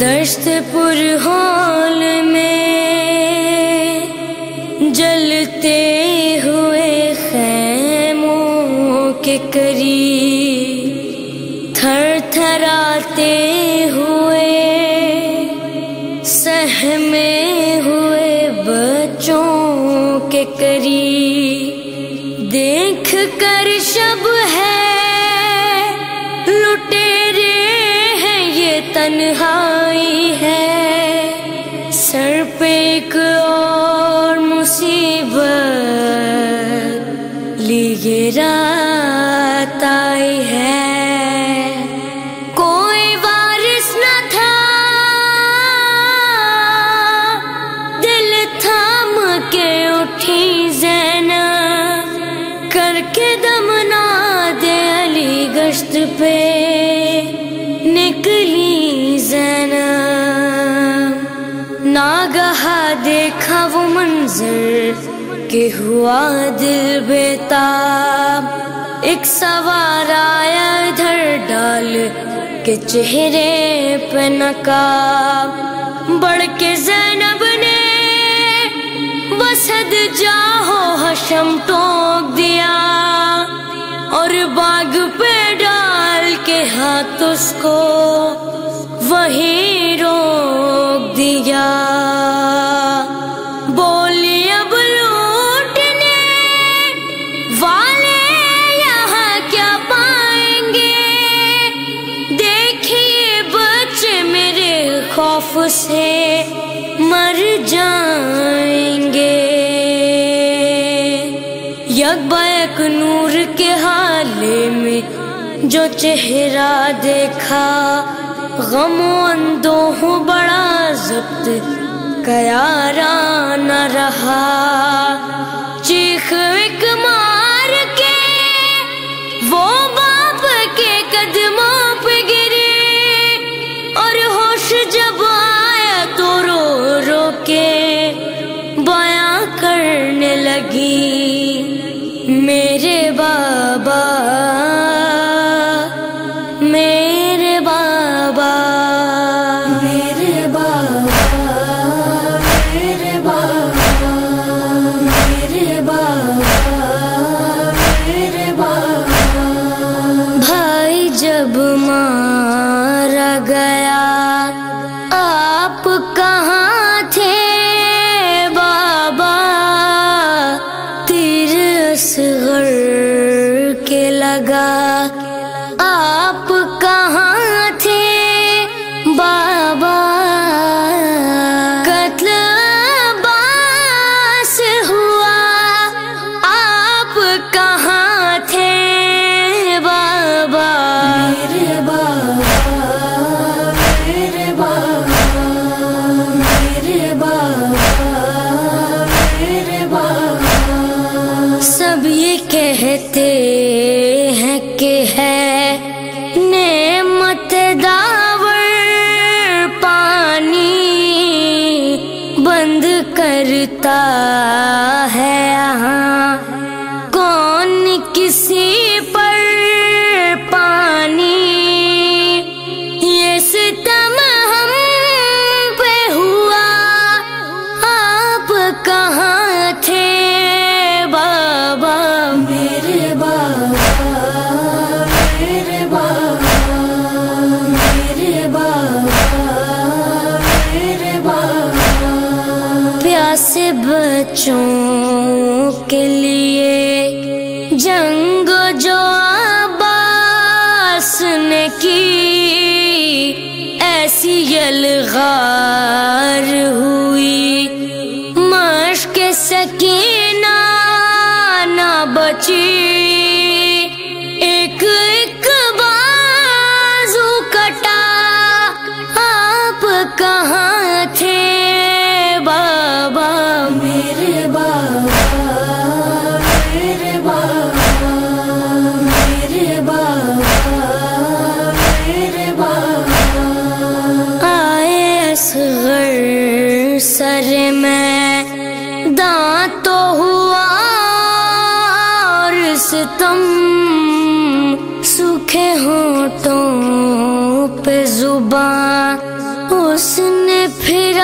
دشت پر ہال میں جلتے ہوئے خیموں کے قریب تھر تھراتے ہوئے، سہمے ہوئے بچوں کے قریب تنہائی ہے۔ سر پہ ایک اور مصیبت لیے رات آئی ہے۔ کوئی وارث نہ تھا، دل تھام کے اٹھی زینب، کر کے دم نہ دے علی گشت پہ۔ ناگہا دیکھا وہ منظر کہ ہوا دل بیتاب ایک سوار آیا ادھر ڈال کے چہرے پہ نقاب۔ بڑھ کے زینب نے وسد جاہو حشم ٹوک دیا اور باغ پہ ڈال کے ہاتھ اس کو وہی روک دیا۔ بولی اب لوٹنے والے یہاں کیا پائیں گے؟ دیکھیے بچے میرے خوف سے مر جائیں گے۔ یک بیک نور کے حالے میں جو چہرہ دیکھا۔ غم و اندوہ بڑا ضبط کیارا نہ رہا۔ چیخ ایک مار کے، وہ باپ کے قدموں پہ گری اور ہوش جب آیا تو رو رو کے بیاں کرنے لگی۔ میرے بابا آپ کہاں ستم ہم پہ ہوا، آپ کہاں تھے بابا؟ میرے بابا میرے بابا میرے بابا میرے بابا۔ پیاسے بچوں کے لیے تم سکھے سوکھے ہونٹوں پہ زبان اس نے پھر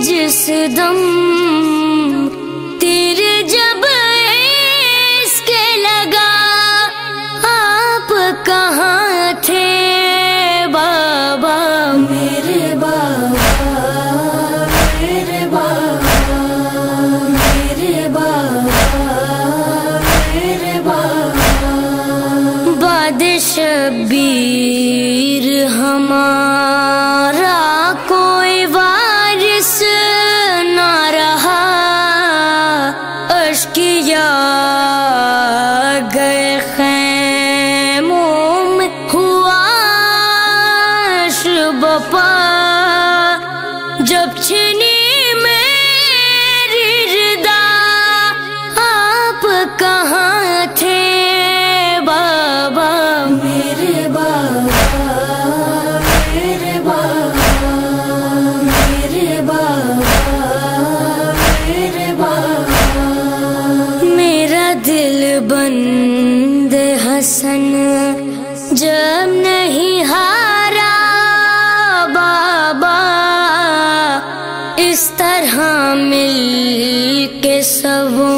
جس دم ہمارا کوئی وارث نہ رہا۔ اشکیا بند حسن جب نہیں ہارا بابا اس طرح مل کے سبوں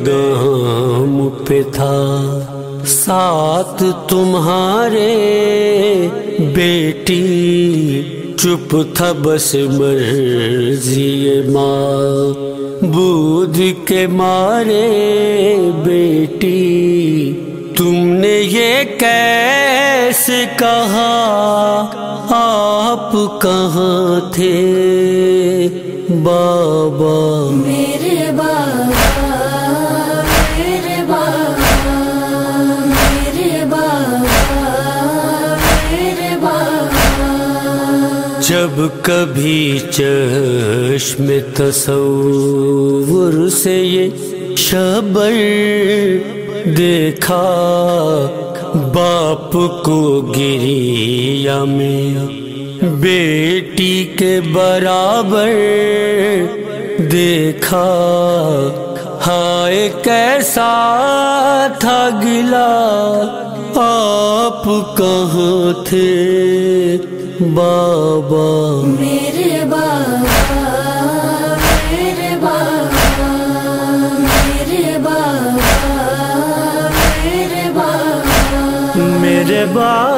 ہر گام پہ تھا۔ ساتھ تمہارے بیٹی، چپ تھا بس مرضی ماں۔ بود کے مارے بیٹی، تم نے یہ کیسے کہا، آپ کہاں تھے؟ بابا۔ میرے بابا۔ جب کبھی چشم تصور سے یہ شبر دیکھا، باپ کو گریا میں، بیٹی کے برابر دیکھا۔ ہائے کیسا تھا گلا، آپ کہاں تھے؟ بابا میرے بابا میرے بابا میرے بابا میرے بابا۔ میرے بابا